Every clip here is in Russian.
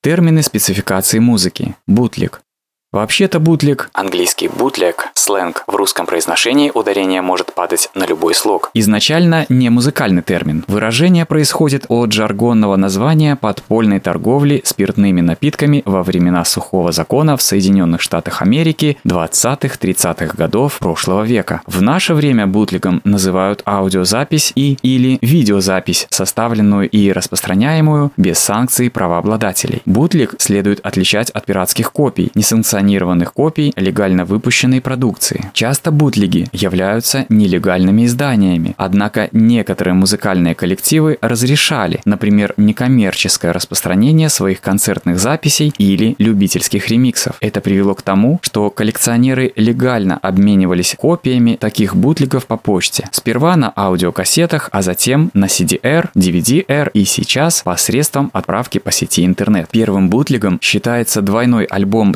Термины спецификации музыки. Бутлик. Вообще-то бутлик, Английский бутлег, сленг. В русском произношении ударение может падать на любой слог. изначально не музыкальный термин. Выражение происходит от жаргонного названия подпольной торговли спиртными напитками во времена сухого закона в Соединенных Штатах Америки 20-30-х годов прошлого века. В наше время бутлигом называют аудиозапись и или видеозапись, составленную и распространяемую без санкций правообладателей. Бутлиг следует отличать от пиратских копий, несанкционированных копий легально выпущенной продукции. Часто бутлиги являются нелегальными изданиями, однако некоторые музыкальные коллективы разрешали, например, некоммерческое распространение своих концертных записей или любительских ремиксов. Это привело к тому, что коллекционеры легально обменивались копиями таких бутлигов по почте. Сперва на аудиокассетах, а затем на CDR, DVD-R и сейчас посредством отправки по сети интернет. Первым бутлигом считается двойной альбом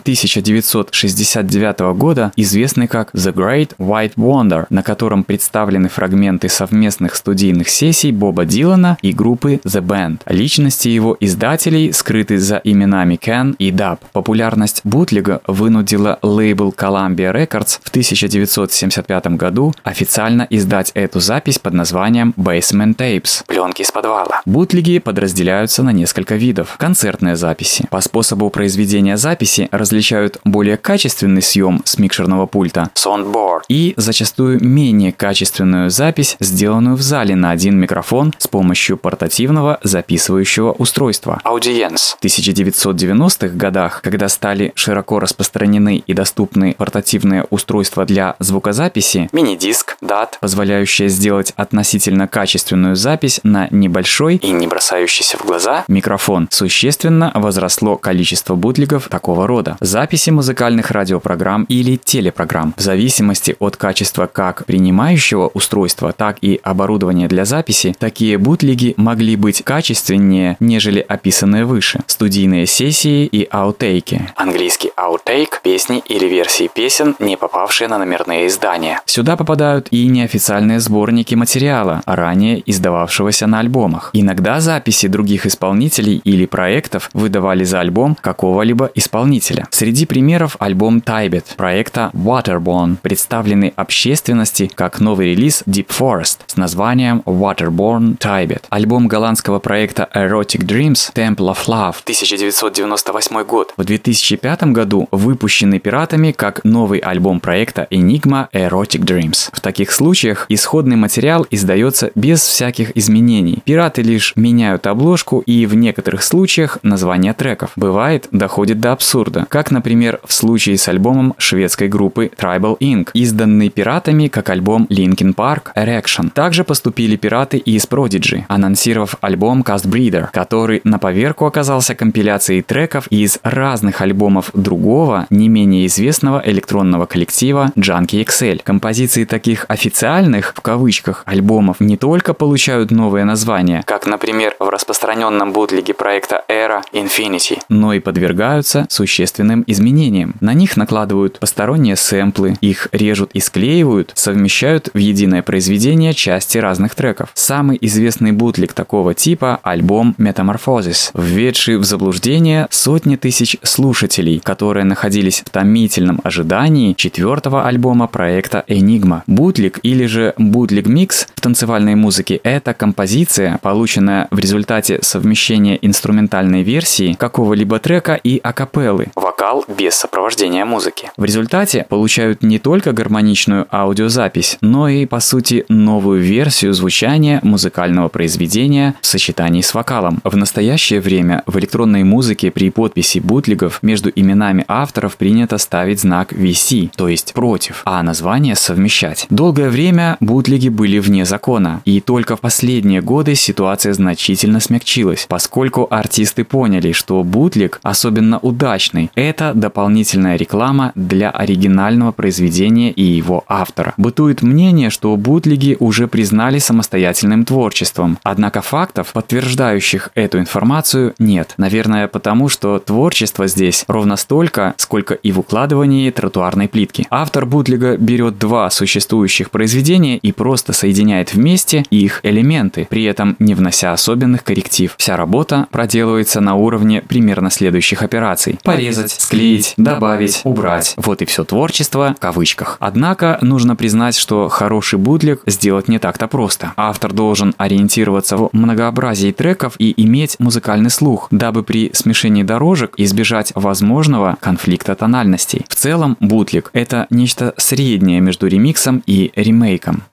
1969 года, известный как The Great White Wonder, на котором представлены фрагменты совместных студийных сессий Боба Дилана и группы The Band. Личности его издателей скрыты за именами Ken и Dub. Популярность бутлига вынудила лейбл Columbia Records в 1975 году официально издать эту запись под названием Basement Tapes. Пленки из подвала. Бутлиги подразделяются на несколько видов. Концертные записи. По способу произведения записи различают более качественный съем с микшерного пульта Soundboard. и зачастую менее качественную запись, сделанную в зале на один микрофон с помощью портативного записывающего устройства. Audience. В 1990-х годах, когда стали широко распространены и доступны портативные устройства для звукозаписи, Мини-диск. DAT. позволяющие сделать относительно качественную запись на небольшой И не бросающийся в глаза. микрофон, существенно возросло количество бутлигов такого рода. Записи музыкальных радиопрограмм или телепрограмм. В зависимости от качества как принимающего устройства, так и оборудования для записи, такие бутлиги могли быть качественнее, нежели описанные выше. Студийные сессии и аутейки. Английский outtake. Песни или версии песен, не попавшие на номерные издания. Сюда попадают и неофициальные сборники материала, ранее издававшегося на альбомах. Иногда записи других исполнителей или проектов выдавали за альбом какого-либо исполнителя. Среди примеров альбом Tibet проекта Waterborne, представленный общественности как новый релиз Deep Forest с названием Waterborne Tibet. Альбом голландского проекта Erotic Dreams Temple of Love 1998 год. в 2005 году выпущенный пиратами как новый альбом проекта Enigma Erotic Dreams. В таких случаях исходный материал издается без всяких изменений. Пираты лишь меняют обложку и в некоторых случаях названия треков. Бывает, доходит до абсурда, как, например, в случае с альбомом шведской группы Tribal Inc., изданный пиратами как альбом Linkin Park Erection. Также поступили пираты и из Prodigy, анонсировав альбом Cast Breeder, который на поверку оказался компиляцией треков из разных альбомов другого, не менее известного электронного коллектива Junkie XL. Композиции таких официальных, в кавычках, альбомов не только получают новые названия, Как, например, в распространенном бутлиге проекта Era Infinity. но и подвергаются существенным изменениям. На них накладывают посторонние сэмплы, их режут и склеивают, совмещают в единое произведение части разных треков. Самый известный бутлик такого типа – альбом Metamorphosis, введший в заблуждение сотни тысяч слушателей, которые находились в томительном ожидании четвертого альбома проекта Enigma. Бутлик или же бутлик-микс в танцевальной музыке – это композиция, полученная в результате совмещения инструментальной версии какого-либо трека и акапеллы. Вокал без сопровождения музыки. В результате получают не только гармоничную аудиозапись, но и, по сути, новую версию звучания музыкального произведения в сочетании с вокалом. В настоящее время в электронной музыке при подписи бутлигов между именами авторов принято ставить знак VC, то есть против, а название совмещать. Долгое время бутлиги были вне закона, и только в последние годы ситуация значительно смягчилась, поскольку артисты поняли, что бутлиг, особенно удачный, это дополнительный дополнительная реклама для оригинального произведения и его автора. Бытует мнение, что бутлиги уже признали самостоятельным творчеством. Однако фактов, подтверждающих эту информацию, нет. Наверное, потому что творчество здесь ровно столько, сколько и в укладывании тротуарной плитки. Автор бутлига берет два существующих произведения и просто соединяет вместе их элементы, при этом не внося особенных корректив. Вся работа проделывается на уровне примерно следующих операций. Порезать, склеить, добавить, убрать. Вот и все творчество в кавычках. Однако нужно признать, что хороший бутлег сделать не так-то просто. Автор должен ориентироваться в многообразии треков и иметь музыкальный слух, дабы при смешении дорожек избежать возможного конфликта тональностей. В целом, бутлег – это нечто среднее между ремиксом и ремейком.